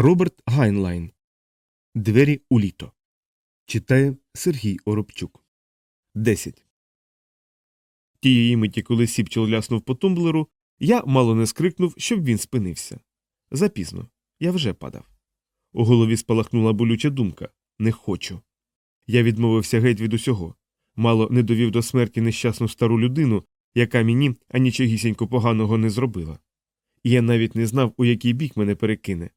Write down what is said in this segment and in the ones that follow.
Роберт Гайнлайн. Двері у літо. Читає Сергій Оробчук. 10. Тієї миті, коли сіпчел ляснув по тумблеру, я мало не скрикнув, щоб він спинився. Запізно. Я вже падав. У голові спалахнула болюча думка не хочу. Я відмовився геть від усього. Мало не довів до смерті нещасну стару людину, яка мені анічогісінько поганого не зробила. І я навіть не знав, у який бік мене перекине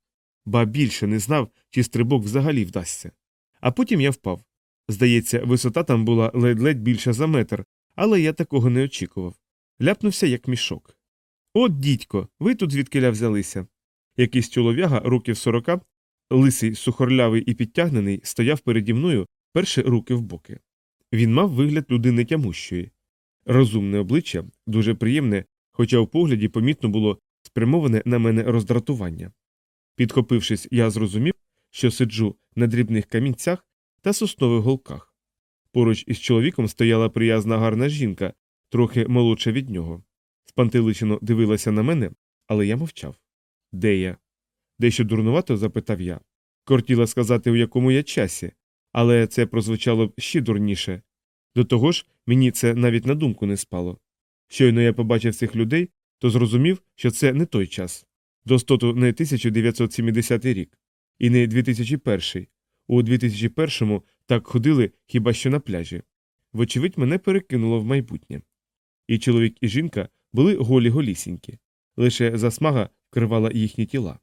ба більше не знав, чи стрибок взагалі вдасться. А потім я впав. Здається, висота там була ледь-ледь більша за метр, але я такого не очікував. Ляпнувся, як мішок. От, дідько, ви тут звідкиля взялися. Якийсь чолов'яга років сорока, лисий, сухорлявий і підтягнений, стояв переді мною перші руки в боки. Він мав вигляд людини тямущої. Розумне обличчя, дуже приємне, хоча у погляді помітно було спрямоване на мене роздратування. Підхопившись, я зрозумів, що сиджу на дрібних камінцях та соснових голках. Поруч із чоловіком стояла приязна гарна жінка, трохи молодша від нього. Спантеличено дивилася на мене, але я мовчав. Де я? Дещо дурнувато запитав я. Кортіла сказати, у якому я часі, але це прозвучало б ще дурніше. До того ж, мені це навіть на думку не спало. Щойно я побачив цих людей, то зрозумів, що це не той час. Достоту не 1970 рік, і не 2001. У 2001-му так ходили хіба що на пляжі. Вочевидь, мене перекинуло в майбутнє. І чоловік і жінка були голі голісінькі, лише засмага вкривала їхні тіла.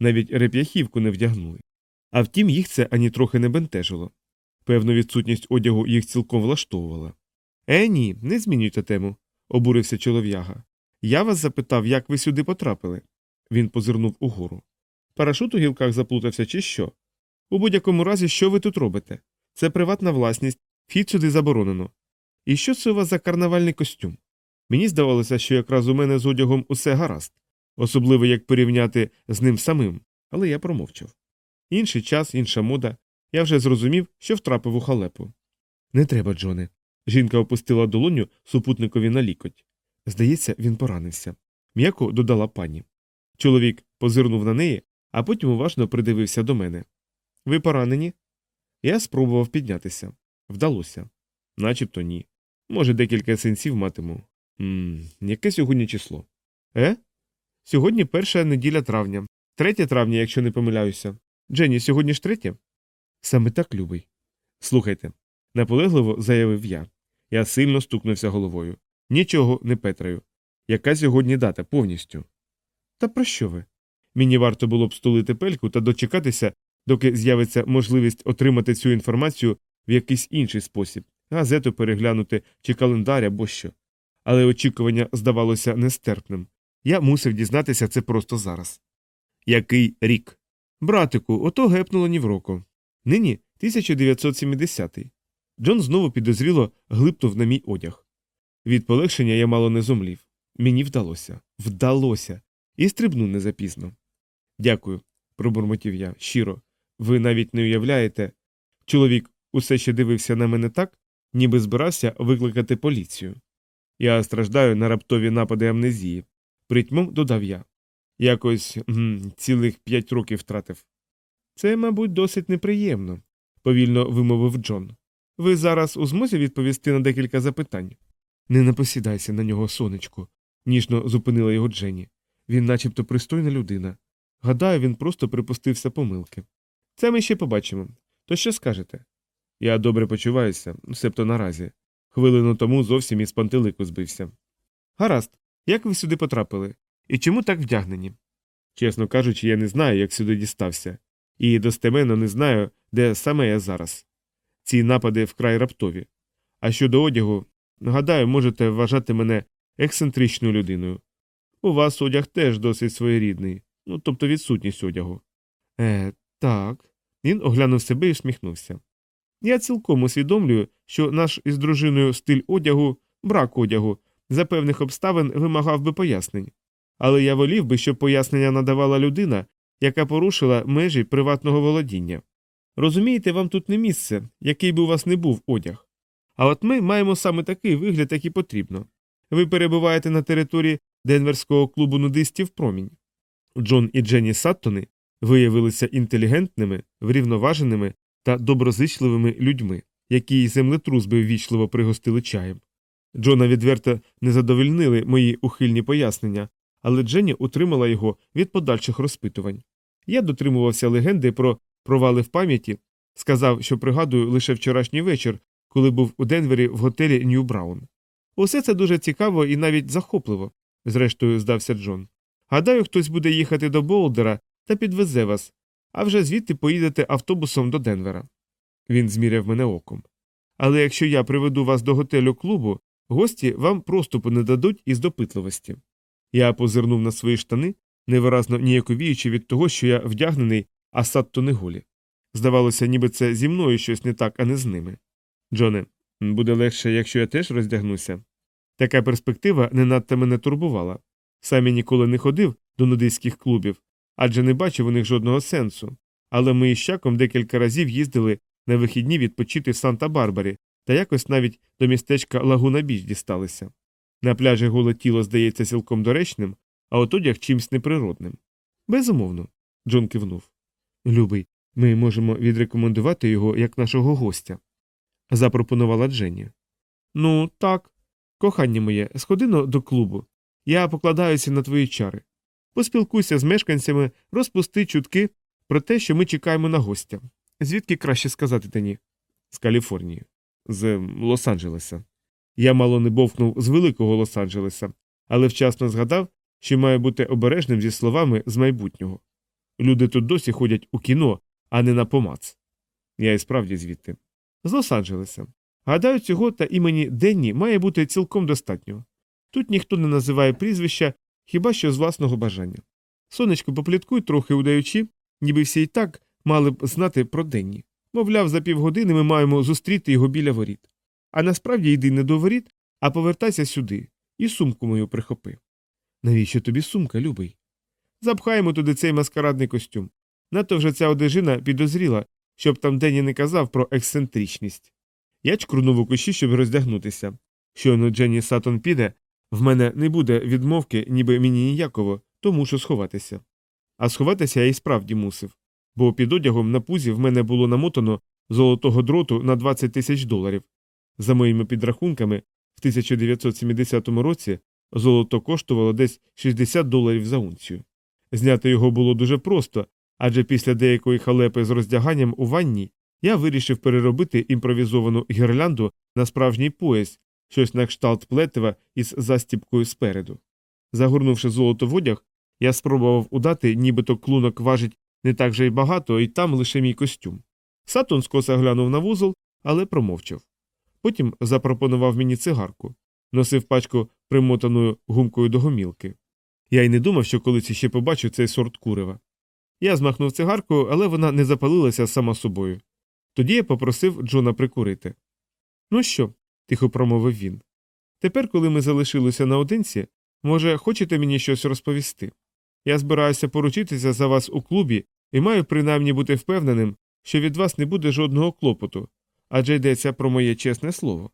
Навіть реп'яхівку не вдягнули. А втім, їх це ані трохи не бентежило. Певну відсутність одягу їх цілком влаштовувала. Е, ні, не змінюйте тему, обурився чолов'яга. Я вас запитав, як ви сюди потрапили. Він позирнув угору. Парашут у гілках заплутався, чи що? У будь-якому разі, що ви тут робите? Це приватна власність, вхід сюди заборонено. І що це у вас за карнавальний костюм? Мені здавалося, що якраз у мене з одягом усе гаразд, особливо як порівняти з ним самим, але я промовчав. Інший час, інша мода, я вже зрозумів, що втрапив у халепу. Не треба, Джоне. Жінка опустила долоню супутникові на лікоть. Здається, він поранився. М'яко додала пані. Чоловік позирнув на неї, а потім уважно придивився до мене. Ви поранені? Я спробував піднятися. Вдалося. Начебто ні. Може, декілька сенсів матиму. Ммм, яке сьогодні число? Е? Сьогодні перша неділя травня, третє травня, якщо не помиляюся. Дженні, сьогодні ж третє? Саме так, любий. Слухайте, наполегливо заявив я. Я сильно стукнувся головою. Нічого не петраю. Яка сьогодні дата повністю? Та про що ви? Мені варто було б стулити пельку та дочекатися, доки з'явиться можливість отримати цю інформацію в якийсь інший спосіб, газету переглянути чи календар або що. Але очікування здавалося нестерпним. Я мусив дізнатися це просто зараз. Який рік? Братику, ото гепнуло ні в року. Нині 1970-й. Джон знову підозріло глипнув на мій одяг. Від полегшення я мало не зумлів. Мені вдалося. Вдалося і стрибну не запізно. Дякую, пробурмотів я щиро. Ви навіть не уявляєте. Чоловік усе ще дивився на мене так, ніби збирався викликати поліцію. Я страждаю на раптові напади амнезії. Притьмом додав я. Якось гм, цілих п'ять років втратив. Це, мабуть, досить неприємно, повільно вимовив Джон. Ви зараз у змозі відповісти на декілька запитань. Не напосідайся на нього, сонечко, ніжно зупинила його Дженні. Він начебто пристойна людина. Гадаю, він просто припустився помилки. Це ми ще побачимо. То що скажете? Я добре почуваюся, себто наразі. Хвилину тому зовсім із пантелику збився. Гаразд, як ви сюди потрапили? І чому так вдягнені? Чесно кажучи, я не знаю, як сюди дістався, і достеменно не знаю, де саме я зараз. Ці напади вкрай раптові. А щодо одягу, гадаю, можете вважати мене ексцентричною людиною. У вас одяг теж досить своєрідний, ну тобто відсутність одягу. Е, так. Він оглянув себе і всміхнувся. Я цілком усвідомлюю, що наш із дружиною стиль одягу, брак одягу, за певних обставин вимагав би пояснень. Але я волів би, щоб пояснення надавала людина, яка порушила межі приватного володіння. Розумієте, вам тут не місце, який би у вас не був одяг. А от ми маємо саме такий вигляд, як і потрібно. Ви перебуваєте на території Денверського клубу нудистів промінь. Джон і Дженні Саттони виявилися інтелігентними, врівноваженими та доброзичливими людьми, які й землетрус би ввічливо пригостили чаєм. Джона відверто не задовольнили мої ухильні пояснення, але Дженні утримала його від подальших розпитувань. Я дотримувався легенди про провали в пам'яті, сказав, що пригадую лише вчорашній вечір, коли був у Денвері в готелі Нью Браун. Усе це дуже цікаво і навіть захопливо, зрештою, здався Джон. Гадаю, хтось буде їхати до Болдера та підвезе вас, а вже звідти поїдете автобусом до Денвера. Він зміряв мене оком. Але якщо я приведу вас до готелю клубу, гості вам проступу не дадуть із допитливості. Я позирнув на свої штани, невиразно ніяковіючи від того, що я вдягнений, а садто не голі. Здавалося, ніби це зі мною щось не так, а не з ними. Джоне, буде легше, якщо я теж роздягнуся. Така перспектива не надто мене турбувала. Самі ніколи не ходив до нудистських клубів, адже не бачив у них жодного сенсу. Але ми із Щаком декілька разів їздили на вихідні відпочити в Санта-Барбарі та якось навіть до містечка Лагуна Біч дісталися. На пляжі голе тіло здається цілком доречним, а от одяг чимсь неприродним. Безумовно, Джон кивнув. Любий, ми можемо відрекомендувати його як нашого гостя, запропонувала Дженні. Ну, так. Кохання моє, сходино до клубу. Я покладаюся на твої чари. Поспілкуйся з мешканцями, розпусти чутки про те, що ми чекаємо на гостя. Звідки краще сказати тені? З Каліфорнії, з Лос-Анджелеса. Я мало не бовкнув з великого Лос-Анджелеса, але вчасно згадав, що має бути обережним зі словами з майбутнього. Люди тут досі ходять у кіно, а не на помац. Я і справді звідти. З Лос-Анджелеса. Гадаю, цього та імені Денні має бути цілком достатньо. Тут ніхто не називає прізвища хіба що з власного бажання. Сонечко, попліткуй трохи удаючи, ніби всі й так мали б знати про Денні. Мовляв, за півгодини ми маємо зустріти його біля воріт. А насправді йди не до воріт, а повертайся сюди і сумку мою прихопи. Навіщо тобі сумка, любий? Запхаємо туди цей маскарадний костюм. Надто вже ця одежина підозріла, щоб там Денні не казав про ексцентричність. Я чкрунув у кущі, щоб роздягнутися. Щойно Дженні Сатон піде, в мене не буде відмовки, ніби мені ніяково, то мушу сховатися. А сховатися я і справді мусив, бо під одягом на пузі в мене було намотано золотого дроту на 20 тисяч доларів. За моїми підрахунками, в 1970 році золото коштувало десь 60 доларів за унцію. Зняти його було дуже просто, адже після деякої халепи з роздяганням у ванні я вирішив переробити імпровізовану гірлянду на справжній пояс, щось на кшталт плетива із застіпкою спереду. Загорнувши золото в одяг, я спробував удати, нібито клунок важить не так же й багато, і там лише мій костюм. Сатон скоса глянув на вузол, але промовчав. Потім запропонував мені цигарку, носив пачку примотаною гумкою до гомілки. Я й не думав, що колись ще побачу цей сорт курева. Я змахнув цигарку, але вона не запалилася сама собою. Тоді я попросив Джона прикурити. Ну що? тихо промовив він. Тепер, коли ми залишилися наодинці, може, хочете мені щось розповісти? Я збираюся поручитися за вас у клубі і маю принаймні бути впевненим, що від вас не буде жодного клопоту, адже йдеться про моє чесне слово.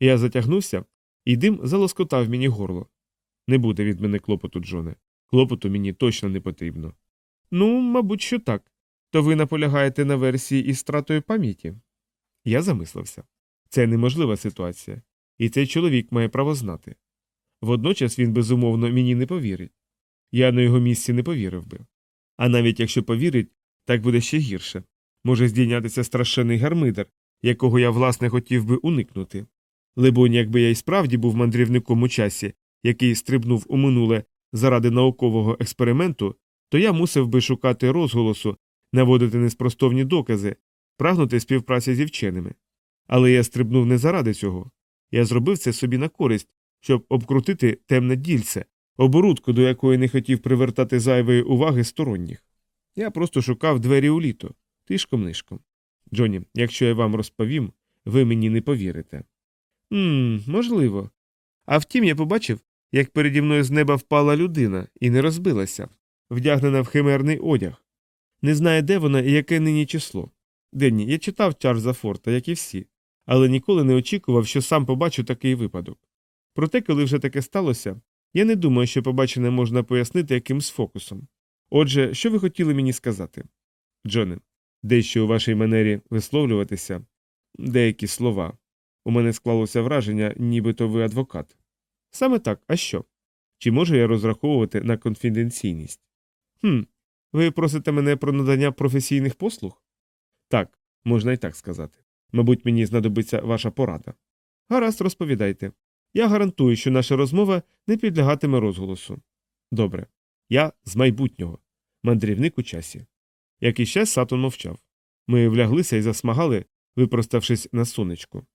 Я затягнувся, і дим залоскотав мені горло. Не буде від мене клопоту, Джоне. Клопоту мені точно не потрібно. Ну, мабуть, що так. То ви наполягаєте на версії із стратою пам'яті? Я замислився. Це неможлива ситуація, і цей чоловік має право знати. Водночас він безумовно мені не повірить. Я на його місці не повірив би. А навіть якщо повірить, так буде ще гірше може здійнятися страшенний гармидер, якого я, власне, хотів би уникнути. Либонь, якби я й справді був мандрівником у часі, який стрибнув у минуле заради наукового експерименту, то я мусив би шукати розголосу, наводити неспростовні докази, прагнути співпраці зі вченими. Але я стрибнув не заради цього. Я зробив це собі на користь, щоб обкрутити темне дільце, оборудку, до якої не хотів привертати зайвої уваги сторонніх. Я просто шукав двері у літо, тишком нишком. Джоні, якщо я вам розповім, ви мені не повірите. «Ммм, можливо. А втім, я побачив, як переді мною з неба впала людина і не розбилася, вдягнена в химерний одяг. Не знає, де вона і яке нині число. Денні, я читав Чарльза Форта, як і всі, але ніколи не очікував, що сам побачу такий випадок. Проте, коли вже таке сталося, я не думаю, що побачене можна пояснити якимсь фокусом. Отже, що ви хотіли мені сказати? Джоне, дещо у вашій манері висловлюватися, деякі слова. У мене склалося враження, нібито ви адвокат. Саме так, а що? Чи можу я розраховувати на конфіденційність? Хм, ви просите мене про надання професійних послуг? Так, можна і так сказати. Мабуть, мені знадобиться ваша порада. Гаразд, розповідайте. Я гарантую, що наша розмова не підлягатиме розголосу. Добре. Я з майбутнього, мандрівник у часі. Якийсь час Сатон мовчав. Ми вляглися і засмагали, випроставшись на сонечку.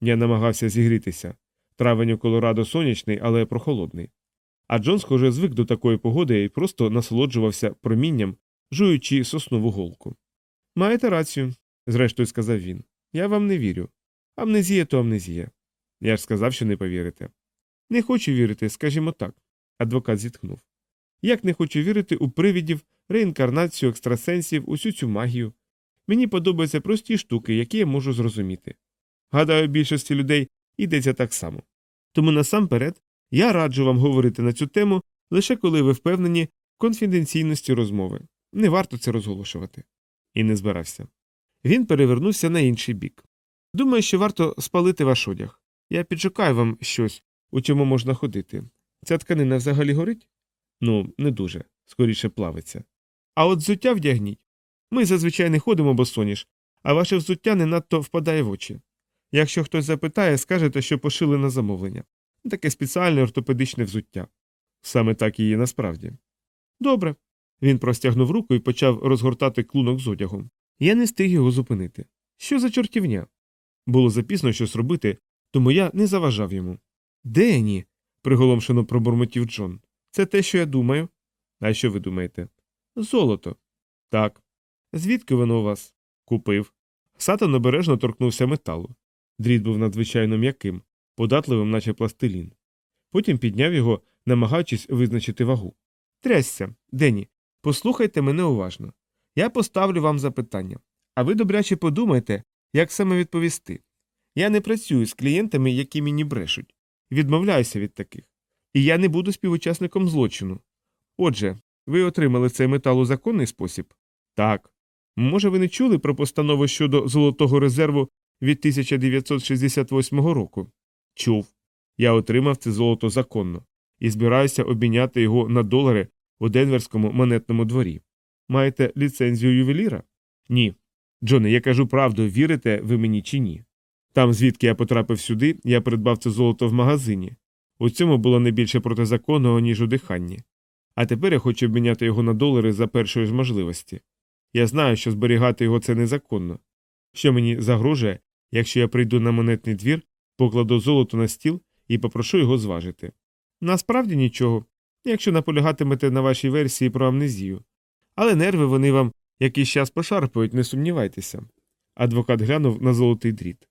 Я намагався зігрітися. Травень у Колорадо сонячний, але прохолодний. А Джон, схоже, звик до такої погоди і просто насолоджувався промінням, жуючи соснову голку. Маєте рацію, зрештою сказав він. Я вам не вірю. Амнезія то амнезія. Я ж сказав, що не повірите. Не хочу вірити, скажімо так. Адвокат зітхнув. Як не хочу вірити у привідів, реінкарнацію екстрасенсів, усю цю магію. Мені подобаються прості штуки, які я можу зрозуміти. Гадаю, більшості людей йдеться так само. Тому насамперед я раджу вам говорити на цю тему лише коли ви впевнені в конфіденційності розмови. Не варто це розголошувати. І не збирався. Він перевернувся на інший бік. Думаю, що варто спалити ваш одяг. Я підшукаю вам щось, у чому можна ходити. Ця тканина взагалі горить? Ну, не дуже, скоріше плавиться. А от взуття вдягніть. Ми зазвичай не ходимо босоніж, а ваше взуття не надто впадає в очі. Якщо хтось запитає, скажете, що пошили на замовлення. Таке спеціальне ортопедичне взуття. Саме так є насправді. Добре. Він простягнув руку і почав розгортати клунок з одягом. Я не встиг його зупинити. Що за чортівня? Було запізно щось робити, тому я не заважав йому. Дені. приголомшено пробурмотів Джон. Це те, що я думаю. А що ви думаєте? Золото. Так. Звідки воно у вас? Купив. Сатан обережно торкнувся металу. Дріт був надзвичайно м'яким, податливим, наче пластилін. Потім підняв його, намагаючись визначити вагу. Трясся, Дені, послухайте мене уважно. Я поставлю вам запитання, а ви добряче подумайте, як саме відповісти. Я не працюю з клієнтами, які мені брешуть. Відмовляюся від таких. І я не буду співучасником злочину. Отже, ви отримали цей метал у законний спосіб? Так. Може, ви не чули про постанову щодо золотого резерву від 1968 року? Чув. Я отримав це золото законно і збираюся обміняти його на долари у Денверському монетному дворі. Маєте ліцензію ювеліра? Ні. Джоне, я кажу правду, вірите ви мені чи ні? Там, звідки я потрапив сюди, я придбав це золото в магазині. У цьому було не більше протизаконного, ніж у диханні. А тепер я хочу обміняти його на долари за першої ж можливості. Я знаю, що зберігати його це незаконно. Що мені загрожує, якщо я прийду на монетний двір, покладу золото на стіл і попрошу його зважити. Насправді нічого, якщо наполягатимете на вашій версії про амнезію. Але нерви вони вам якийсь час пошарпають, не сумнівайтеся. Адвокат глянув на золотий дріт.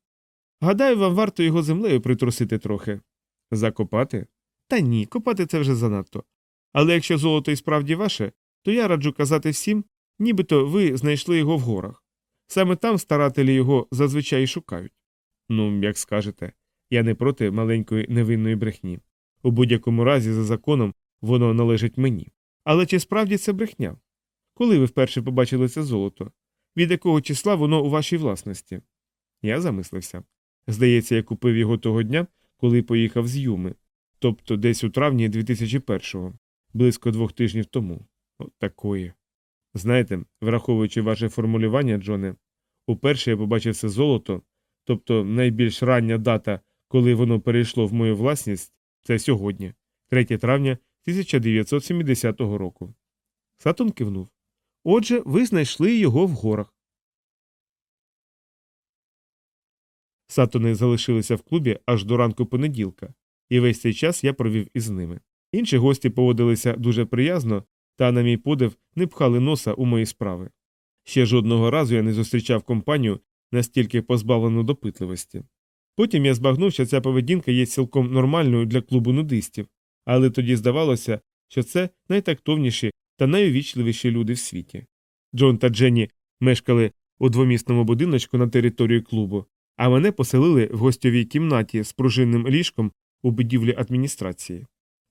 Гадаю, вам варто його землею притрусити трохи. Закопати? Та ні, копати це вже занадто. Але якщо золото і справді ваше, то я раджу казати всім, нібито ви знайшли його в горах. Саме там старателі його зазвичай шукають. Ну, як скажете, я не проти маленької невинної брехні. У будь-якому разі, за законом, воно належить мені. Але чи справді це брехня? Коли ви вперше побачили це золото? Від якого числа воно у вашій власності? Я замислився. Здається, я купив його того дня, коли поїхав з Юми, тобто десь у травні 2001-го, близько двох тижнів тому. От такої. Знаєте, враховуючи ваше формулювання, Джоне, уперше я побачив це золото, тобто найбільш рання дата, коли воно перейшло в мою власність, це сьогодні, 3 травня 1970 року. Сатун кивнув. Отже, ви знайшли його в горах. Сатони залишилися в клубі аж до ранку понеділка, і весь цей час я провів із ними. Інші гості поводилися дуже приязно, та, на мій подив, не пхали носа у мої справи. Ще жодного разу я не зустрічав компанію настільки позбавлену допитливості. Потім я збагнув, що ця поведінка є цілком нормальною для клубу нудистів, але тоді здавалося, що це найтактовніші та найувічливіші люди в світі. Джон та Дженні мешкали у двомісному будиночку на території клубу, а мене поселили в гостьовій кімнаті з пружинним ліжком у будівлі адміністрації.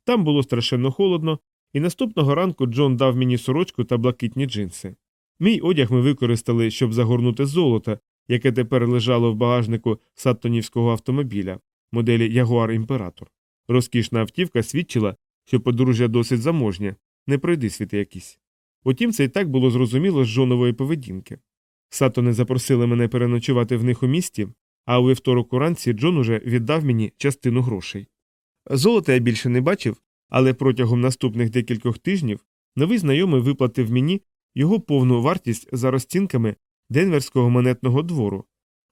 Там було страшенно холодно, І наступного ранку Джон дав мені сорочку та блакитні джинси. Мій одяг ми використали, щоб загорнути золото, яке тепер лежало в багажнику саттонівського автомобіля, моделі Ягуар Імператор. Розкішна автівка свідчила, що подружжя досить заможнє, не пройди світи якісь. Утім, це і так було зрозуміло з Джонової поведінки. Сатони запросили мене переночувати в них у місті, а у вівторок уранці Джон уже віддав мені частину грошей. Золота я більше не бачив, але протягом наступних декількох тижнів новий знайомий виплатив мені його повну вартість за розцінками Денверського монетного двору,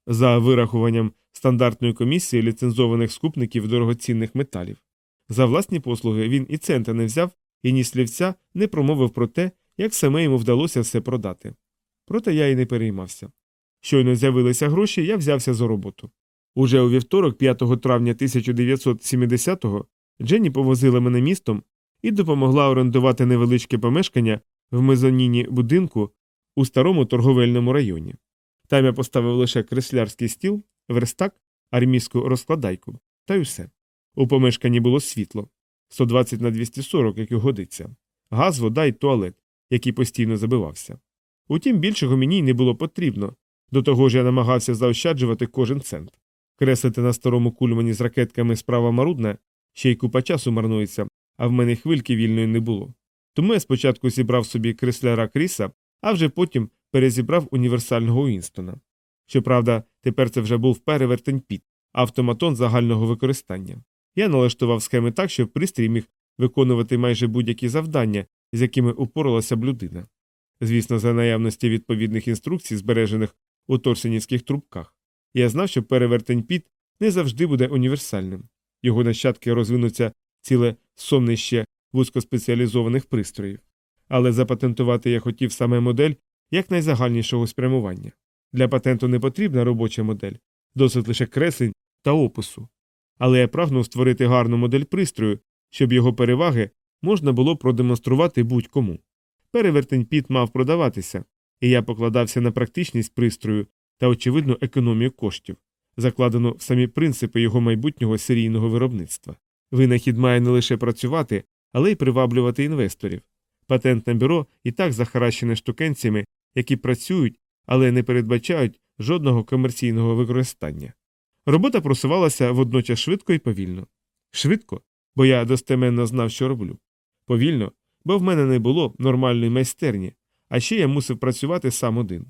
за вирахуванням стандартної комісії ліцензованих скупників дорогоцінних металів. За власні послуги він і цента не взяв і ні слівця не промовив про те, як саме йому вдалося все продати. Проте я й не переймався. Щойно з'явилися гроші, я взявся за роботу. Уже у вівторок, 5 травня 1970-го, Дженні повозила мене містом і допомогла орендувати невеличке помешкання в мезоніні будинку у старому торговельному районі. Там я поставив лише креслярський стіл, верстак, армійську розкладайку, та й усе. У помешканні було світло 120 на 240, як і годиться, газ, вода і туалет, який постійно забивався. Утім, більшого мені й не було потрібно, до того ж я намагався заощаджувати кожен цент. Креслити на старому кульмані з ракетками справа марудна, ще й купа часу марнується, а в мене хвильки вільної не було. Тому я спочатку зібрав собі кресляра Кріса, а вже потім перезібрав універсального Уінстона. Щоправда, тепер це вже був перевертень піт, автоматон загального використання. Я налаштував схеми так, щоб пристрій міг виконувати майже будь-які завдання, з якими упоралася б людина. Звісно, за наявності відповідних інструкцій, збережених у торсенівських трубках. Я знав, що перевертень піт не завжди буде універсальним. Його нащадки розвинуться ціле соннище вузькоспеціалізованих пристроїв. Але запатентувати я хотів саме модель як найзагальнішого спрямування. Для патенту не потрібна робоча модель, досить лише креслень та опису. Але я прагнув створити гарну модель пристрою, щоб його переваги можна було продемонструвати будь-кому. Перевертень піт мав продаватися, і я покладався на практичність пристрою та очевидну економію коштів, закладену в самі принципи його майбутнього серійного виробництва. Винахід має не лише працювати, але й приваблювати інвесторів. Патентне бюро і так захаращене штукенцями, які працюють, але не передбачають жодного комерційного використання. Робота просувалася водночас швидко і повільно. Швидко, бо я достеменно знав, що роблю. Повільно, бо в мене не було нормальної майстерні, а ще я мусив працювати сам один.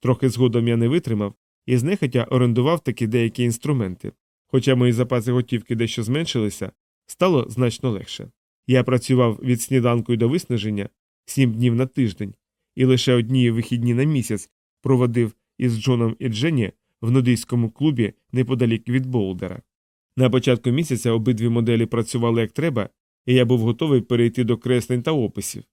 Трохи згодом я не витримав і знехотя орендував такі деякі інструменти. Хоча мої запаси готівки дещо зменшилися, стало значно легше. Я працював від сніданку до виснаження сім днів на тиждень, і лише одні вихідні на місяць проводив із Джоном і Дженні в нудийському клубі неподалік від Болдера. На початку місяця обидві моделі працювали як треба, і я був готовий перейти до креслень та описів.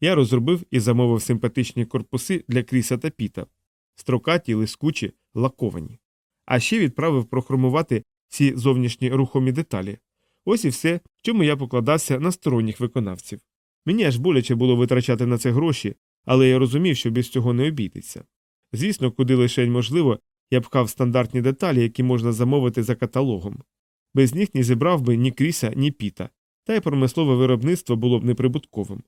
Я розробив і замовив симпатичні корпуси для Кріса та Піта, строкаті, лискучі, лаковані. А ще відправив прохромувати ці зовнішні рухомі деталі. Ось і все, чому я покладався на сторонніх виконавців. Мені аж боляче було витрачати на це гроші, але я розумів, що без цього не обійдеться. Звісно, куди лише можливо, я пхав стандартні деталі, які можна замовити за каталогом. Без них не зібрав би ні кріса, ні піта, та й промислове виробництво було б неприбутковим.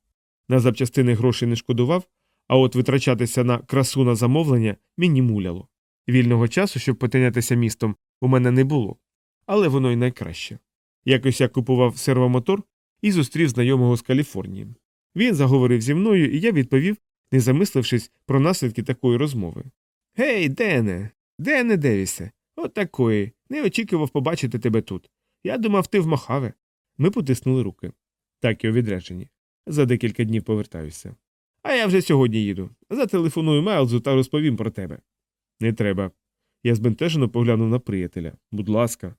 На запчастини грошей не шкодував, а от витрачатися на красу на замовлення мені муляло. Вільного часу, щоб потинятися містом, у мене не було, але воно й найкраще. Якось я купував сервомотор і зустрів знайомого з Каліфорнії. Він заговорив зі мною, і я відповів, не замислившись про наслідки такої розмови. Гей, Дене, Дене Девісе, от такої. Не очікував побачити тебе тут. Я думав, ти в Мохаве. Ми потиснули руки. Так і у відрядженні. За декілька днів повертаюся. А я вже сьогодні їду. Зателефоную Майлзу та розповім про тебе. Не треба. Я збентежено поглянув на приятеля. Будь ласка.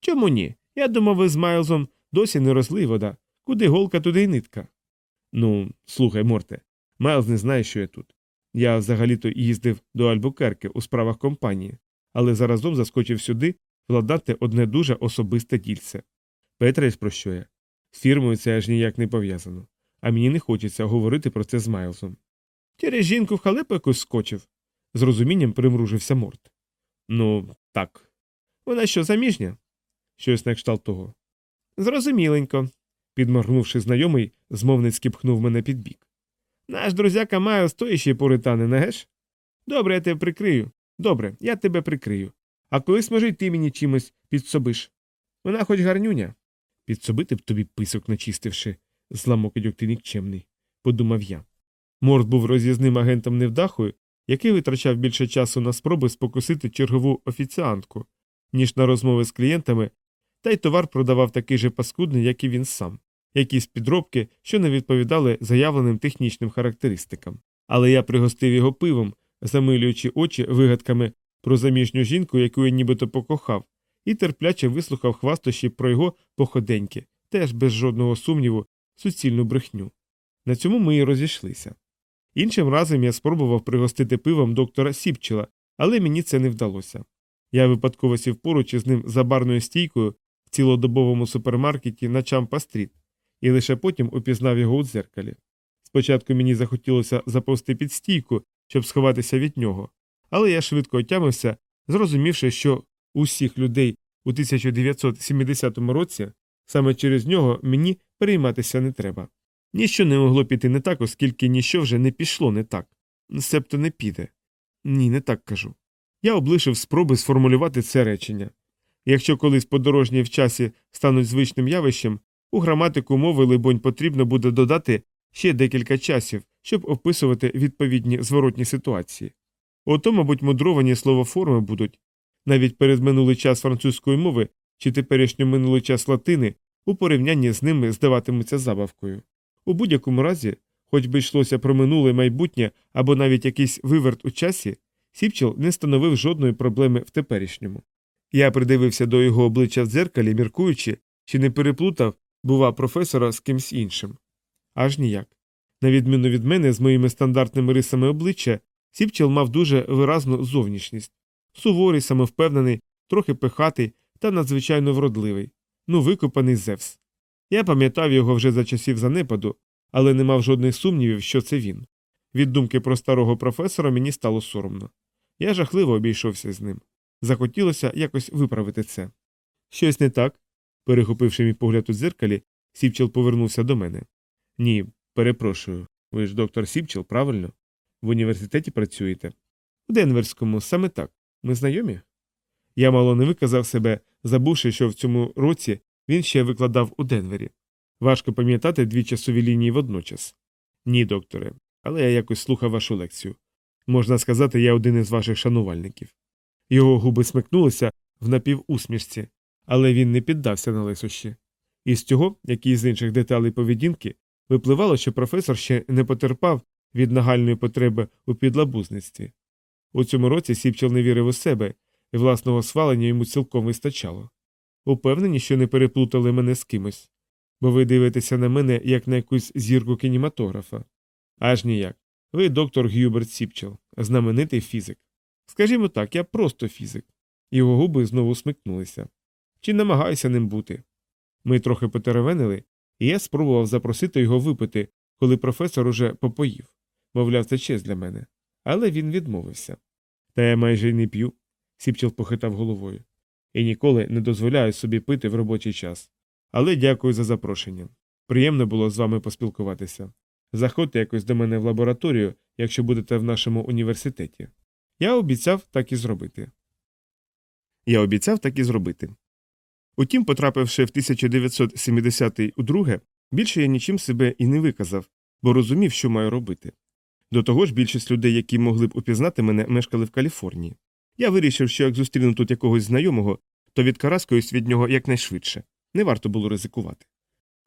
Чому ні? Я думав, ви з Майлзом досі не росли вода. Куди голка, туди й нитка. Ну, слухай, Морте, Майлз не знає, що я тут. Я взагалі-то їздив до Альбукерки у справах компанії, але заразом заскочив сюди владати одне дуже особисте дільце. Петресь про що я? З фірмою це аж ніяк не пов'язано, а мені не хочеться говорити про це з Майлзом. Через жінку в халепу якось скочив. З розумінням примружився Морт. Ну, так. Вона що, заміжня? Щось на кшталт того. Зрозуміленько. Підморгнувши знайомий, змовницьки пхнув мене під бік. Наш друзяка має стоїщі поритани, не геш? Добре, я тебе прикрию. Добре, я тебе прикрию. А колись, може, й ти мені чимось підсобиш. Вона хоч гарнюня. Підсобити б тобі писок начистивши, зламокидьок ти нікчемний, подумав я. Морд був роз'їзним агентом невдахою, який витрачав більше часу на спроби спокусити чергову офіціантку, ніж на розмови з клієнтами, та й товар продавав такий же паскудний, як і він сам, якісь підробки, що не відповідали заявленим технічним характеристикам. Але я пригостив його пивом, замилюючи очі вигадками про заміжню жінку, яку я нібито покохав, і терпляче вислухав хвастощі про його походеньки, теж без жодного сумніву, суцільну брехню. На цьому ми і розійшлися. Іншим разом я спробував пригостити пивом доктора Сіпчела, але мені це не вдалося. Я випадково сів поруч із ним за барною стійкою цілодобовому супермаркеті на Чампа-стріт, і лише потім упізнав його у дзеркалі. Спочатку мені захотілося заповзти під стійку, щоб сховатися від нього, але я швидко отямився, зрозумівши, що усіх людей у 1970 році саме через нього мені перейматися не треба. Ніщо не могло піти не так, оскільки ніщо вже не пішло не так. Себто не піде. Ні, не так кажу. Я облишив спроби сформулювати це речення. Якщо колись подорожні в часі стануть звичним явищем, у граматику мови, либонь, потрібно буде додати ще декілька часів, щоб описувати відповідні зворотні ситуації. Ото, мабуть, мудровані словоформи будуть навіть передминулий час французької мови чи теперішньо минулий час латини у порівнянні з ними здаватимуться забавкою. У будь-якому разі, хоч би йшлося про минуле майбутнє або навіть якийсь виверт у часі, Сіпчел не становив жодної проблеми в теперішньому. Я придивився до його обличчя в дзеркалі, міркуючи, чи не переплутав, бува, професора з кимсь іншим. Аж ніяк. На відміну від мене, з моїми стандартними рисами обличчя, Сіпчел мав дуже виразну зовнішність суворий, самовпевнений, трохи пихатий та надзвичайно вродливий, ну викапаний Зевс. Я пам'ятав його вже за часів занепаду, але не мав жодних сумнівів, що це він. Від думки про старого професора мені стало соромно. Я жахливо обійшовся з ним. Захотілося якось виправити це. Щось не так. Перехопивши мій погляд у дзеркалі, Сіпчел повернувся до мене. Ні, перепрошую. Ви ж доктор Сіпчел, правильно? В університеті працюєте? У Денверському, саме так. Ми знайомі? Я мало не виказав себе, забувши, що в цьому році він ще викладав у Денвері. Важко пам'ятати дві часові лінії водночас. Ні, докторе, але я якось слухав вашу лекцію. Можна сказати, я один із ваших шанувальників. Його губи смикнулися в напівусмішці, але він не піддався на лестощі. Із цього, як і з інших деталей поведінки, випливало, що професор ще не потерпав від нагальної потреби у підлабузництві. У цьому році Сіпчел не вірив у себе, і власного схвалення йому цілком вистачало. Упевнені, що не переплутали мене з кимось, бо ви дивитеся на мене як на якусь зірку кінематографа. Аж ніяк. Ви доктор Гюберт Сіпчел, знаменитий фізик. Скажімо так, я просто фізик. Його губи знову смикнулися. Чи намагаюся ним бути? Ми трохи потеревенили, і я спробував запросити його випити, коли професор уже попоїв. Мовляв, це честь для мене. Але він відмовився. Та я майже й не п'ю, Сіпчел похитав головою. І ніколи не дозволяю собі пити в робочий час. Але дякую за запрошення. Приємно було з вами поспілкуватися. Заходьте якось до мене в лабораторію, якщо будете в нашому університеті. Я обіцяв так і зробити. Я обіцяв так і зробити. Утім, потрапивши в 1970-й у друге, більше я нічим себе і не виказав, бо розумів, що маю робити. До того ж, більшість людей, які могли б упізнати мене, мешкали в Каліфорнії. Я вирішив, що як зустріну тут якогось знайомого, то відкараскаюсь від нього якнайшвидше. Не варто було ризикувати.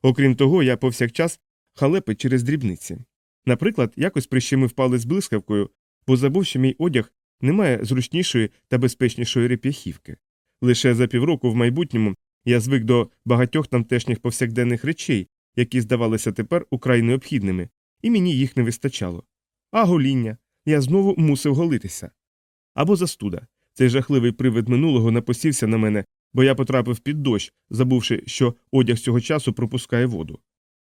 Окрім того, я повсякчас халепи через дрібниці. Наприклад, якось прищемив палець блискавкою, бо забув, що мій одяг не має зручнішої та безпечнішої реп'яхівки. Лише за півроку в майбутньому я звик до багатьох тамтешніх повсякденних речей, які здавалися тепер украй необхідними, і мені їх не вистачало. А гоління я знову мусив голитися. Або застуда. Цей жахливий привид минулого напосівся на мене, бо я потрапив під дощ, забувши, що одяг цього часу пропускає воду.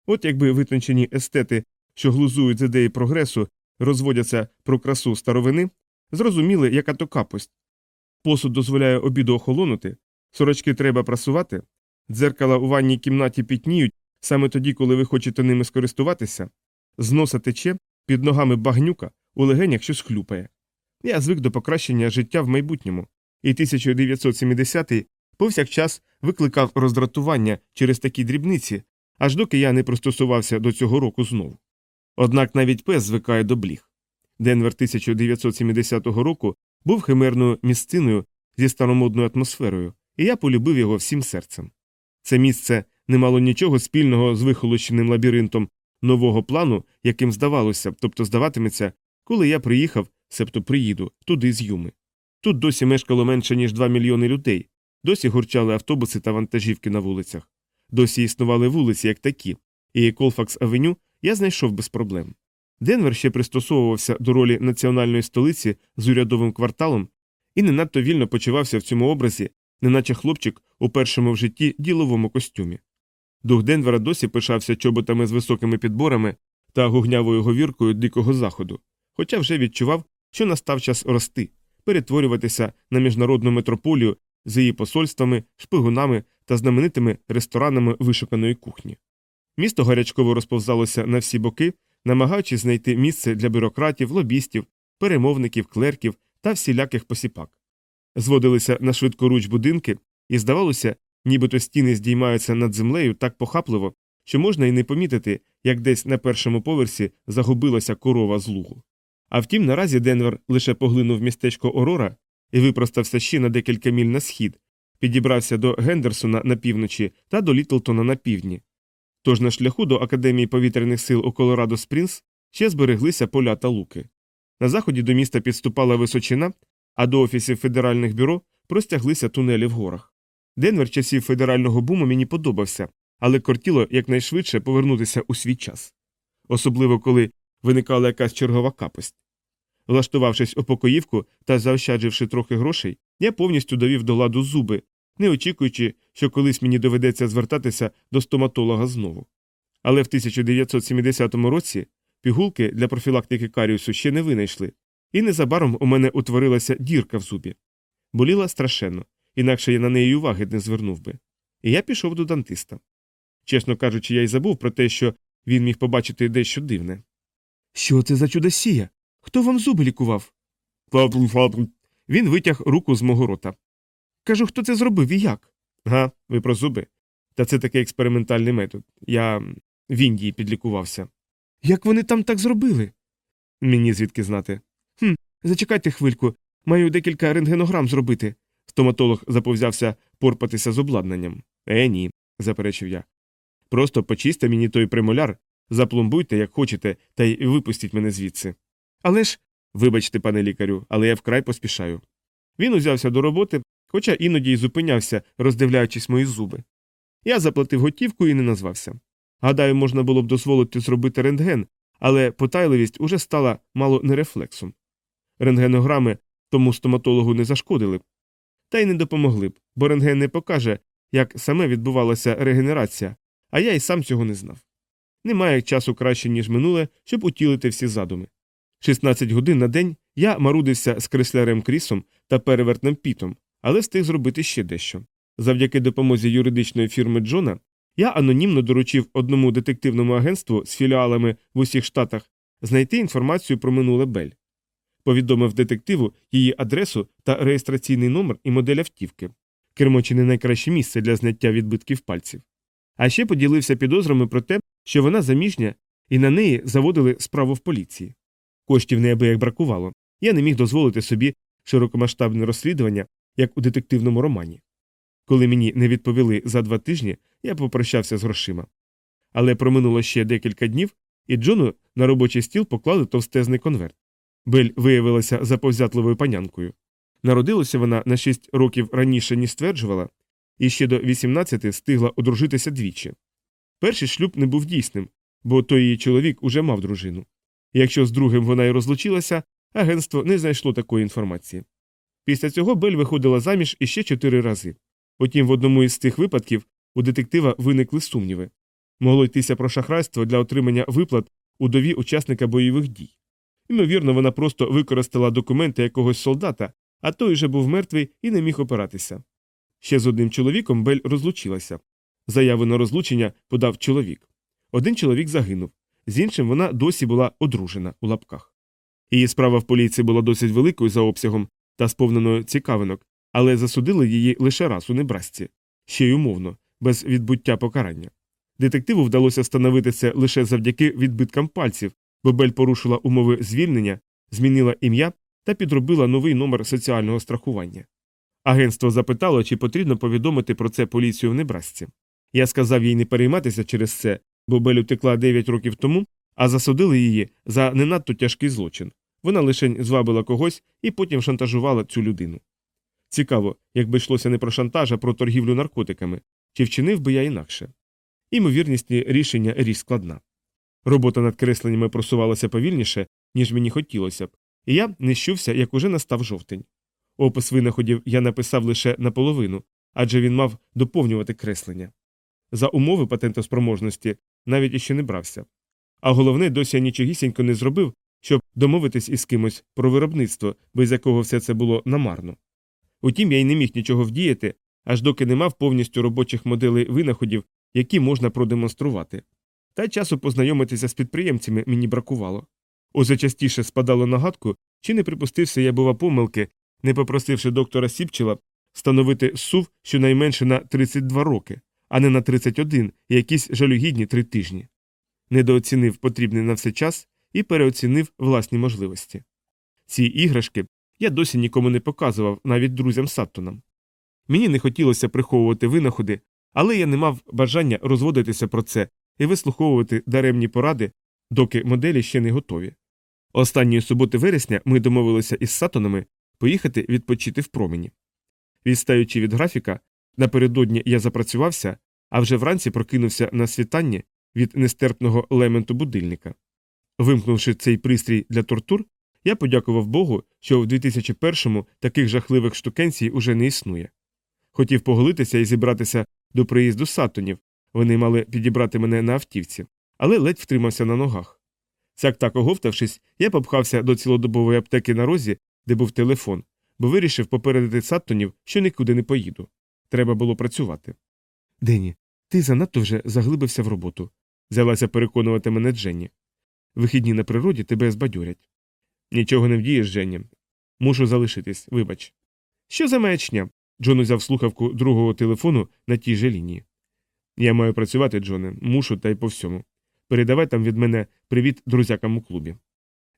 От якби витончені естети, що глузують з ідеї прогресу, розводяться про красу старовини, зрозуміли, яка то капость. Посуд дозволяє обіду охолонути, сорочки треба прасувати, дзеркала у ванній кімнаті пітніють, Саме тоді, коли ви хочете ними скористуватися, з носа тече, під ногами багнюка, у легенях щось хлюпає. Я звик до покращення життя в майбутньому, і 1970-й повсякчас викликав роздратування через такі дрібниці, аж доки я не пристосувався до цього року знову. Однак навіть пес звикає до бліг. Денвер 1970 року був химерною місциною зі старомодною атмосферою, і я полюбив його всім серцем. Це місце не мало нічого спільного з вихолощеним лабіринтом нового плану, яким здавалося, тобто здаватиметься, коли я приїхав, себто приїду, туди з Юми. Тут досі мешкало менше, ніж 2 мільйони людей, досі гурчали автобуси та вантажівки на вулицях, досі існували вулиці як такі, і Колфакс Авеню я знайшов без проблем. Денвер ще пристосовувався до ролі національної столиці з урядовим кварталом і не надто вільно почувався в цьому образі, неначе хлопчик у першому в житті діловому костюмі. Дух Денвера досі пишався чоботами з високими підборами та гугнявою говіркою дикого заходу, хоча вже відчував, що настав час рости, перетворюватися на міжнародну метрополію з її посольствами, шпигунами та знаменитими ресторанами вишуканої кухні. Місто гарячково розповзалося на всі боки, намагаючись знайти місце для бюрократів, лобістів, перемовників, клерків та всіляких посіпак. Зводилися на швидкоруч будинки, і здавалося, нібито стіни здіймаються над землею так похапливо, що можна й не помітити, як десь на першому поверсі загубилася корова з лугу. А втім, наразі Денвер лише поглинув містечко Орора і випростався ще на декілька міль на схід, підібрався до Гендерсона на півночі та до Літлтона на півдні. Тож на шляху до Академії повітряних сил у Колорадо Спрінс ще збереглися поля та луки. На заході до міста підступала височина, а до офісів федеральних бюро простяглися тунелі в горах. Денвер часів федерального буму мені подобався, але кортіло якнайшвидше повернутися у свій час. Особливо коли виникала якась чергова капость. Влаштувавшись у покоївку та заощадживши трохи грошей, я повністю довів до ладу зуби, не очікуючи, що колись мені доведеться звертатися до стоматолога знову. Але в 1970 році пігулки для профілактики каріусу ще не винайшли, і незабаром у мене утворилася дірка в зубі. Боліла страшенно, інакше я на неї уваги не звернув би. І я пішов до дантиста. Чесно кажучи, я й забув про те, що він міг побачити дещо дивне. Що це за чудосія? Хто вам зуби лікував? Він витяг руку з мого рота. Кажу, хто це зробив і як? Га, ви про зуби? Та це такий експериментальний метод. Я в Індії підлікувався. Як вони там так зробили? Мені звідки знати. «Хм, Зачекайте хвильку, маю декілька рентгенограм зробити. Стоматолог заповзявся порпатися з обладнанням. Е, ні, заперечив я. Просто почисте мені той премоляр, запломбуйте, як хочете, та й випустіть мене звідси. Але ж, вибачте, пане лікарю, але я вкрай поспішаю. Він узявся до роботи, хоча іноді й зупинявся, роздивляючись мої зуби. Я заплатив готівку і не назвався. Гадаю, можна було б дозволити зробити рентген, але потайливість уже стала мало не рефлексом. Рентгенограми тому стоматологу не зашкодили б, та й не допомогли б, бо рентген не покаже, як саме відбувалася регенерація, а я й сам цього не знав. Немає часу краще, ніж минуле, щоб утілити всі задуми. 16 годин на день я марудився з креслярем Крісом та перевертним пітом, але встиг зробити ще дещо. Завдяки допомозі юридичної фірми Джона я анонімно доручив одному детективному агентству з філіалами в усіх штатах знайти інформацію про минуле Бель. Повідомив детективу її адресу та реєстраційний номер і модель автівки. Кермо чи не найкраще місце для зняття відбитків пальців. А ще поділився підозрами про те, що вона заміжня, і на неї заводили справу в поліції. Коштів неабияк бракувало, я не міг дозволити собі широкомасштабне розслідування, як у детективному романі. Коли мені не відповіли за два тижні, я попрощався з грошима. Але проминуло ще декілька днів, і Джону на робочий стіл поклали товстезний конверт. Бель виявилася заповзятливою панянкою. Народилася вона на шість років раніше, ніж стверджувала, і ще до 18 встигла одружитися двічі. Перший шлюб не був дійсним, бо той її чоловік уже мав дружину. Якщо з другим вона й розлучилася, агентство не знайшло такої інформації. Після цього Бель виходила заміж іще чотири рази. Утім, в одному із цих випадків у детектива виникли сумніви. Могло йтися про шахрайство для отримання виплат удові учасника бойових дій. Ймовірно, вона просто використала документи якогось солдата, а той уже був мертвий і не міг опиратися. Ще з одним чоловіком Бель розлучилася. Заяву на розлучення подав чоловік. Один чоловік загинув, з іншим вона досі була одружена у лапках. Її справа в поліції була досить великою за обсягом та сповненою цікавинок, але засудили її лише раз у Небрасці, ще й умовно, без відбуття покарання. Детективу вдалося встановити це лише завдяки відбиткам пальців, бо Бель порушила умови звільнення, змінила ім'я та підробила новий номер соціального страхування. Агентство запитало, чи потрібно повідомити про це поліцію в Небрасці. Я сказав їй не перейматися через це, бо Бель утекла 9 років тому, а засудили її за не надто тяжкий злочин. Вона лише звабила когось і потім шантажувала цю людину. Цікаво, якби йшлося не про шантаж, а про торгівлю наркотиками, чи вчинив би я інакше. Імовірність рішення річ складна. Робота над кресленнями просувалася повільніше, ніж мені хотілося б, і я не щувся, як уже настав жовтень. Опис винаходів я написав лише наполовину, адже він мав доповнювати креслення. За умови патентоспроможності навіть іще не брався. А головне, досі я нічогісінько не зробив, щоб домовитись із кимось про виробництво, без якого все це було намарно. Утім, я й не міг нічого вдіяти, аж доки не мав повністю робочих моделей винаходів, які можна продемонструвати. Та часу познайомитися з підприємцями мені бракувало. Усе частіше спадало на гадку, чи не припустився я, бува, помилки, не попросивши доктора Сіпчела встановити сув щонайменше на 32 роки, а не на 31 і якісь жалюгідні три тижні. Недооцінив потрібний на все час і переоцінив власні можливості. Ці іграшки я досі нікому не показував, навіть друзям Саттонам. Мені не хотілося приховувати винаходи, але я не мав бажання розводитися про це і вислуховувати даремні поради, доки моделі ще не готові. Останньої суботи вересня ми домовилися із Сатонами поїхати відпочити в промені. Відстаючи від графіка, напередодні я запрацювався, а вже вранці прокинувся на світанні від нестерпного лементу будильника. Вимкнувши цей пристрій для тортур, я подякував Богу, що в 2001-му таких жахливих штукенцій уже не існує. Хотів поголитися і зібратися до приїзду Сатонів, вони мали підібрати мене на автівці, але ледь втримався на ногах. Сяк так оговтавшись, я попхався до цілодобової аптеки на розі, де був телефон, бо вирішив попередити Саттонів, що нікуди не поїду. Треба було працювати. Дені, ти занадто вже заглибився в роботу, взялася переконувати мене Дженні. Вихідні на природі тебе збадьорять. Нічого не вдієш, Дженні. Мушу залишитись, вибач. Що за маячня? Джон узяв слухавку другого телефону на тій же лінії. Я маю працювати, Джоне, мушу та й по всьому. Передавай там від мене привіт друзякам у клубі.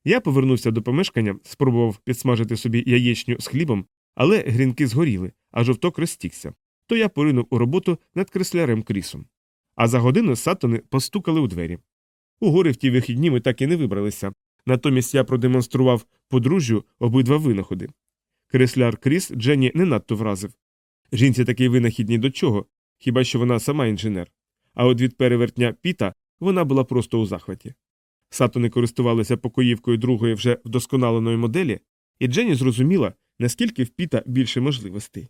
Я повернувся до помешкання, спробував підсмажити собі яєчню з хлібом, але грінки згоріли, а жовток розтікся. То я поринув у роботу над креслярем крісом. А за годину сатони постукали у двері. У гори в ті вихідні ми так і не вибралися. Натомість я продемонстрував подружжю обидва винаходи. Кресляр Кріс Дженні не надто вразив. Жінці такий винахід ні до чого, хіба що вона сама інженер. А от від перевертня піта вона була просто у захваті. Сатони користувалися покоївкою другої вже вдосконаленої моделі, і Дженні зрозуміла, наскільки в піта більше можливостей.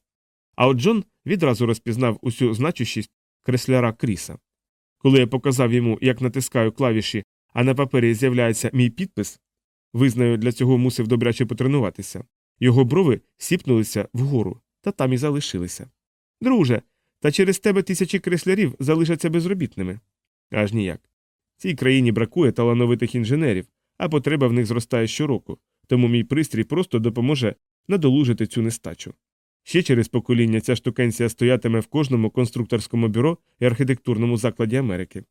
А от Джон відразу розпізнав усю значущість кресляра Кріса. Коли я показав йому, як натискаю клавіші, а на папері з'являється мій підпис, визнаю, для цього мусив добряче потренуватися. Його брови сіпнулися вгору, та там і залишилися. Друже, та через тебе тисячі креслярів залишаться безробітними. Аж ніяк. Цій країні бракує талановитих інженерів, а потреба в них зростає щороку, тому мій пристрій просто допоможе надолужити цю нестачу. Ще через покоління ця штукенція стоятиме в кожному конструкторському бюро і архітектурному закладі Америки.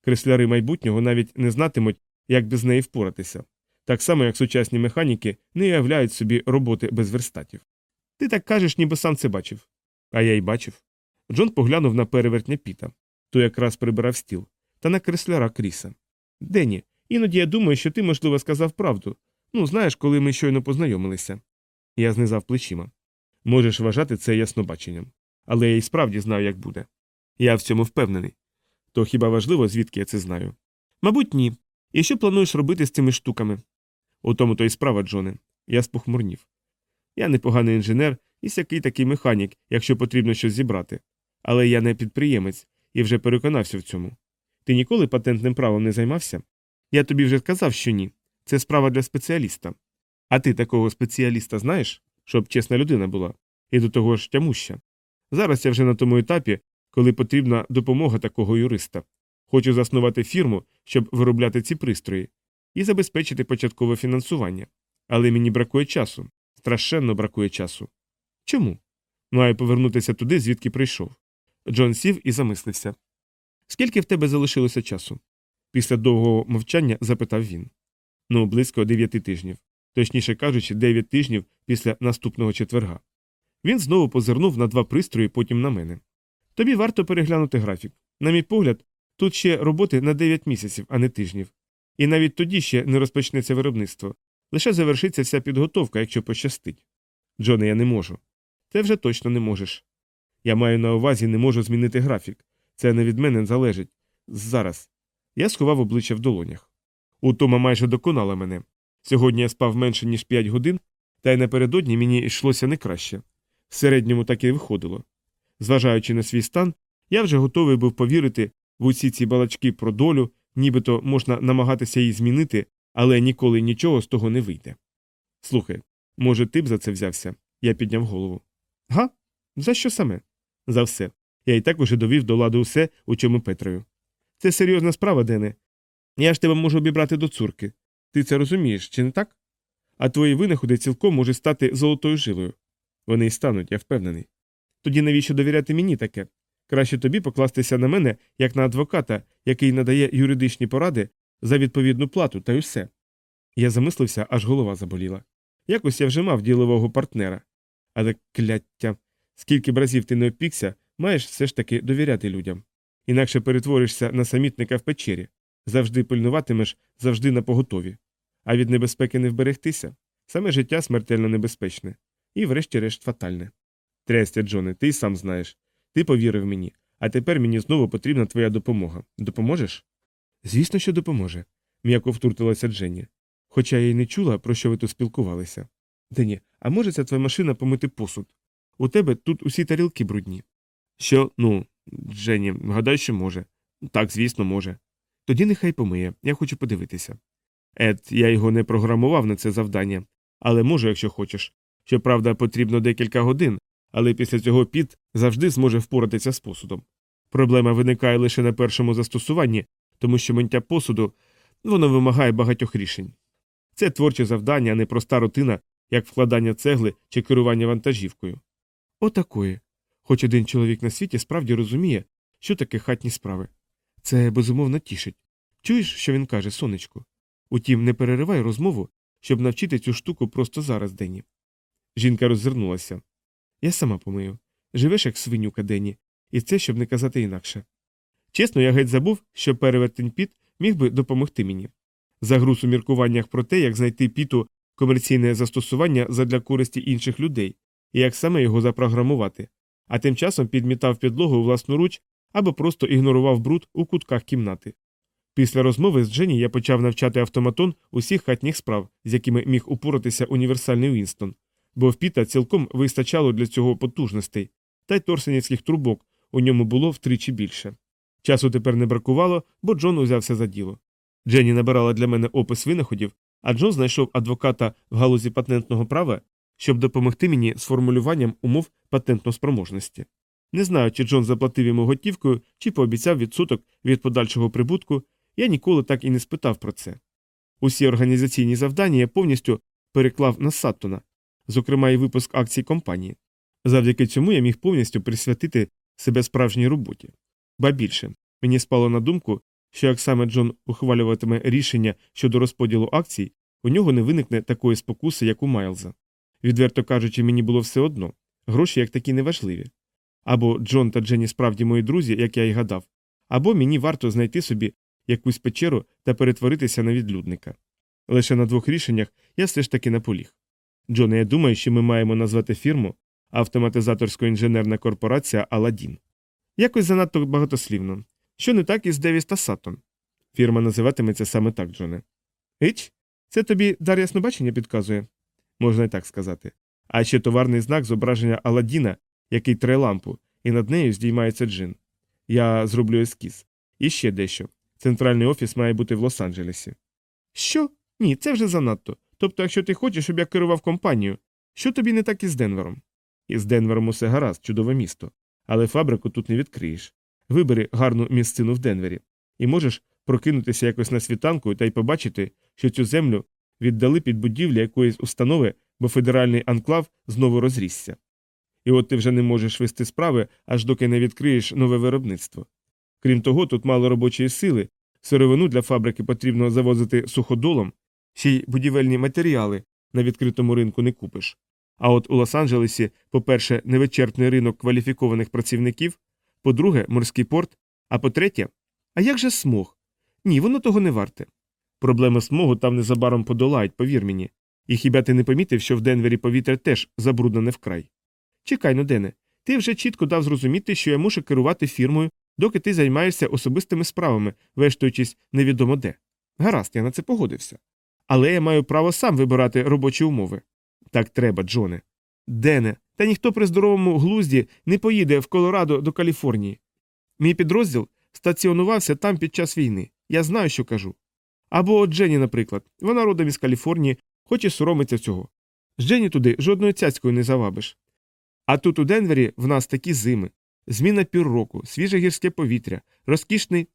Кресляри майбутнього навіть не знатимуть, як без неї впоратися, так само як сучасні механіки не уявляють собі роботи без верстатів. Ти так кажеш, ніби сам це бачив. А я й бачив. Джон поглянув на перевертня піта, той якраз прибирав стіл, та на кресляра Кріса. Дені, іноді я думаю, що ти, можливо, сказав правду. Ну, знаєш, коли ми щойно познайомилися. Я знизав плечима. Можеш вважати це яснобаченням. Але я й справді знаю, як буде. Я в цьому впевнений. То хіба важливо, звідки я це знаю? Мабуть, ні. І що плануєш робити з цими штуками? У тому то й справа, Джоне. Я спохмурнів. Я непоганий інженер і сякий такий механік, якщо потрібно щось зібрати. Але я не підприємець і вже переконався в цьому. Ти ніколи патентним правом не займався? Я тобі вже сказав, що ні. Це справа для спеціаліста. А ти такого спеціаліста знаєш, щоб чесна людина була, і до того ж тямуща. Зараз я вже на тому етапі, коли потрібна допомога такого юриста. Хочу заснувати фірму, щоб виробляти ці пристрої, і забезпечити початкове фінансування. Але мені бракує часу. Страшенно бракує часу. Чому? Маю повернутися туди, звідки прийшов. Джон сів і замислився. Скільки в тебе залишилося часу? Після довгого мовчання запитав він. Ну, близько дев'яти тижнів, точніше кажучи, дев'ять тижнів після наступного четверга. Він знову позирнув на два пристрої, потім на мене. Тобі варто переглянути графік. На мій погляд, тут ще роботи на 9 місяців, а не тижнів. І навіть тоді ще не розпочнеться виробництво. Лише завершиться вся підготовка, якщо пощастить. Джоне, я не можу. Ти вже точно не можеш. Я маю на увазі, не можу змінити графік. Це не від мене залежить. Зараз. Я сховав обличчя в долонях. Утома майже доконала мене. Сьогодні я спав менше, ніж 5 годин, та й напередодні мені йшлося не краще. В середньому так і виходило. Зважаючи на свій стан, я вже готовий був повірити в усі ці балачки про долю, нібито можна намагатися її змінити, але ніколи нічого з того не вийде. Слухай, може, ти б за це взявся? Я підняв голову. Га? За що саме? За все. Я і так уже довів до ладу усе, у чому Петрою. Це серйозна справа, Дене. Я ж тебе можу обібрати до цурки. Ти це розумієш, чи не так? А твої винаходи цілком можуть стати золотою жилою. Вони й стануть, я впевнений. Тоді навіщо довіряти мені таке? Краще тобі покластися на мене, як на адвоката, який надає юридичні поради за відповідну плату, та й усе. Я замислився, аж голова заболіла. Якось я вже мав ділового партнера. Але кляття, скільки б разів ти не опікся, маєш все ж таки довіряти людям. Інакше перетворишся на самітника в печері, завжди пильнуватимеш, завжди на поготові. А від небезпеки не вберегтися. Саме життя смертельно небезпечне. І, врешті-решт, фатальне. Трястя, Джоне, ти й сам знаєш. Ти повірив мені, а тепер мені знову потрібна твоя допомога. Допоможеш? Звісно, що допоможе, м'яко втрутилася Дженні. Хоча я й не чула, про що ви тут спілкувалися. Дені, а може ця твоя машина помити посуд? У тебе тут усі тарілки брудні. Що, ну, Дженні, гадай, що може. Так, звісно, може. Тоді нехай помиє, я хочу подивитися. Ед, я його не програмував на це завдання, але можу, якщо хочеш. Щоправда, потрібно декілька годин, але після цього піт завжди зможе впоратися з посудом. Проблема виникає лише на першому застосуванні, тому що миття посуду воно вимагає багатьох рішень. Це творче завдання, а не проста рутина, як вкладання цегли чи керування вантажівкою. Отакої. Хоч один чоловік на світі справді розуміє, що таке хатні справи. Це безумовно тішить. Чуєш, що він каже, сонечку? Утім, не переривай розмову, щоб навчити цю штуку просто зараз, Денні. Жінка роззирнулася. Я сама помию. Живеш як свинюка Денні, і це щоб не казати інакше. Чесно, я геть забув, що перевертень піт міг би допомогти мені. Загруз у міркуваннях про те, як знайти піту комерційне застосування задля користі інших людей, і як саме його запрограмувати, а тим часом підмітав підлогу власноруч або просто ігнорував бруд у кутках кімнати. Після розмови з Дженні я почав навчати автоматон усіх хатніх справ, з якими міг упоратися універсальний Вінстон, бо в Піта цілком вистачало для цього потужностей, та й торсенівських трубок у ньому було втричі більше. Часу тепер не бракувало, бо Джон узявся за діло. Дженні набирала для мене опис винаходів, а Джон знайшов адвоката в галузі патентного права, щоб допомогти мені з формулюванням умов патентноспроможності. Не знаю, чи Джон заплатив йому готівкою, чи пообіцяв відсоток від подальшого прибутку, я ніколи так і не спитав про це. Усі організаційні завдання я повністю переклав на Саттона, зокрема і випуск акцій компанії. Завдяки цьому я міг повністю присвятити себе справжній роботі. Ба більше, мені спало на думку, що як саме Джон ухвалюватиме рішення щодо розподілу акцій, у нього не виникне такої спокуси, як у Майлза. Відверто кажучи, мені було все одно гроші як такі неважливі. Або Джон та Дженні справді мої друзі, як я й гадав, або мені варто знайти собі якусь печеру та перетворитися на відлюдника. Лише на двох рішеннях я все ж таки наполіг. Джоне, я думаю, що ми маємо назвати фірму автоматизаторсько-інженерна корпорація Аладдін. Якось занадто багатослівно. Що не так із Девіс та Саттон? Фірма називатиметься саме так, Джоне. Іч? Це тобі дар яснобачення підказує? Можна і так сказати. А ще товарний знак зображення Аладдіна, який тре лампу, і над нею здіймається джин. Я зроблю ескіз. І ще дещо. Центральний офіс має бути в Лос-Анджелесі. Що? Ні, це вже занадто. Тобто, якщо ти хочеш, щоб я керував компанією, що тобі не так із Денвером? Із Денвером усе гаразд, чудове місто. Але фабрику тут не відкриєш. Вибери гарну місцину в Денвері, і можеш прокинутися якось на світанку та й побачити, що цю землю віддали під будівлю якоїсь установи, бо федеральний анклав знову розрісся. І от ти вже не можеш вести справи, аж доки не відкриєш нове виробництво. Крім того, тут мало робочої сили, сировину для фабрики потрібно завозити суходолом, ще й будівельні матеріали на відкритому ринку не купиш. А от у Лос-Анджелесі, по-перше, невичерпний ринок кваліфікованих працівників, по-друге, морський порт, а по-третє, а як же смог? Ні, воно того не варте. Проблеми смогу там незабаром подолають, повір мені. І хіба ти не помітив, що в Денвері повітря теж забруднене вкрай? Чекай ну, Дене, ти вже чітко дав зрозуміти, що я мушу керувати фірмою, доки ти займаєшся особистими справами, вештуючись невідомо де. Гаразд, я на це погодився. Але я маю право сам вибирати робочі умови. Так треба, Джоне. Дене, та ніхто при здоровому глузді не поїде в Колорадо до Каліфорнії. Мій підрозділ стаціонувався там під час війни. Я знаю, що кажу. Або от Дженні, наприклад, вона родом із Каліфорнії, хоч і соромиться цього. З Дженні туди жодною цяцькою не завабиш. А тут у Денвері в нас такі зими, зміна півроку, свіже гірське повітря, розкішний.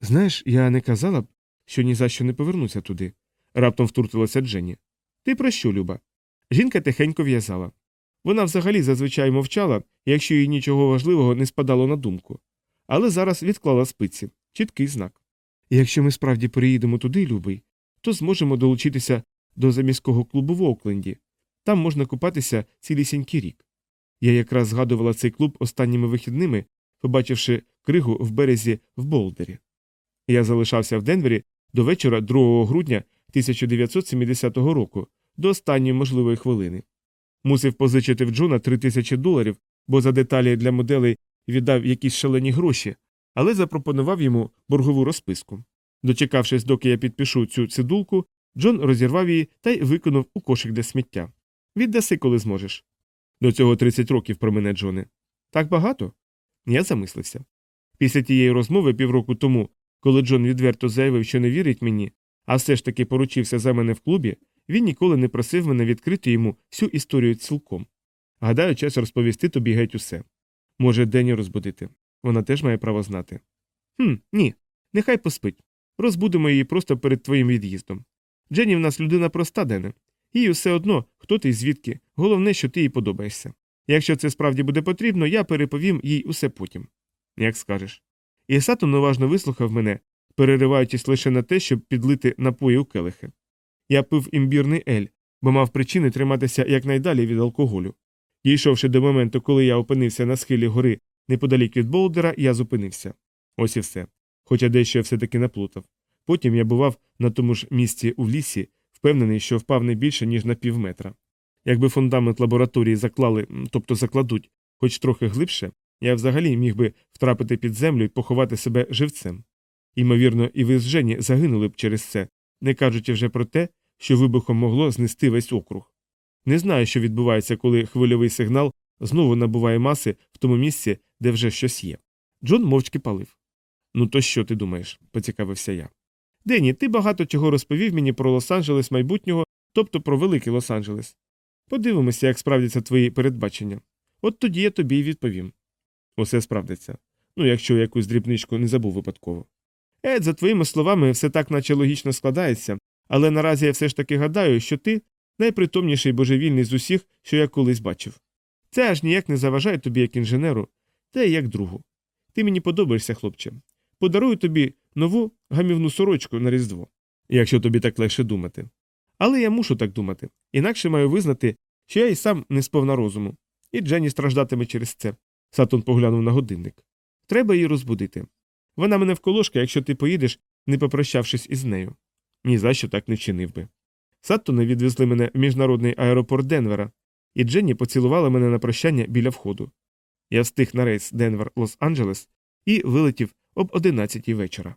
Знаєш, я не казала б, що ні за що не повернуся туди, раптом втрутилася Дженні. Ти про що, Люба? Жінка тихенько в'язала. Вона взагалі зазвичай мовчала, якщо їй нічого важливого не спадало на думку. Але зараз відклала спиці чіткий знак. Якщо ми справді переїдемо туди, любий, то зможемо долучитися до заміського клубу в Окленді. Там можна купатися цілісінький рік. Я якраз згадувала цей клуб останніми вихідними, побачивши кригу в березі в Болдері. Я залишався в Денвері до вечора 2 грудня 1970 року, до останньої можливої хвилини. Мусив позичити в Джона три тисячі доларів, бо за деталі для моделей віддав якісь шалені гроші, але запропонував йому боргову розписку. Дочекавшись, доки я підпишу цю цидулку, Джон розірвав її та й викинув у кошик для сміття. Віддаси, коли зможеш. До цього 30 років про мене, Джоне. Так багато? Я замислився. Після тієї розмови півроку тому, коли Джон відверто заявив, що не вірить мені, а все ж таки поручився за мене в клубі, він ніколи не просив мене відкрити йому всю історію цілком. Гадаю, час розповісти тобі геть усе. Може, Дені розбудити. Вона теж має право знати. «Хм, ні. Нехай поспить. Розбудемо її просто перед твоїм від'їздом. Дженні в нас людина проста, Дене. Їй все одно, хто ти звідки. Головне, що ти їй подобаєшся. Якщо це справді буде потрібно, я переповім їй усе потім. Як скажеш. І Сатон уважно вислухав мене, перериваючись лише на те, щоб підлити напої у келихи. Я пив імбірний ель, бо мав причини триматися якнайдалі від алкоголю. Дійшовши до моменту, коли я опинився на схилі гори неподалік від Болдера, я зупинився. Ось і все. Хоча дещо я все таки наплутав. Потім я бував на тому ж місці у лісі, впевнений, що впав не більше, ніж на пів метра. Якби фундамент лабораторії заклали, тобто закладуть, хоч трохи глибше, я взагалі міг би втрапити під землю і поховати себе живцем. Ймовірно, і ви з Жені загинули б через це, не кажучи вже про те, що вибухом могло знести весь округ. Не знаю, що відбувається, коли хвильовий сигнал знову набуває маси в тому місці, де вже щось є. Джон мовчки палив. Ну, то що ти думаєш? поцікавився я. Дені, ти багато чого розповів мені про Лос-Анджелес майбутнього, тобто про великий Лос-Анджелес. Подивимося, як справдяться твої передбачення. От тоді я тобі й відповім. Усе справдиться. Ну, якщо якусь дрібничку не забув випадково. Ед, за твоїми словами, все так наче логічно складається, але наразі я все ж таки гадаю, що ти найпритомніший божевільний з усіх, що я колись бачив. Це аж ніяк не заважає тобі як інженеру, та й як другу. Ти мені подобаєшся, хлопче. Подарую тобі нову гамівну сорочку на Різдво, якщо тобі так легше думати. Але я мушу так думати, інакше маю визнати, що я й сам не сповна розуму, і Дженні страждатиме через це. Сатон поглянув на годинник. Треба її розбудити. Вона мене вколошка, якщо ти поїдеш, не попрощавшись із нею. Ні за що так не чинив би. Саттони відвезли мене в міжнародний аеропорт Денвера, і Дженні поцілувала мене на прощання біля входу. Я встиг на рейс Денвер Лос-Анджелес і вилетів об 11 вечора.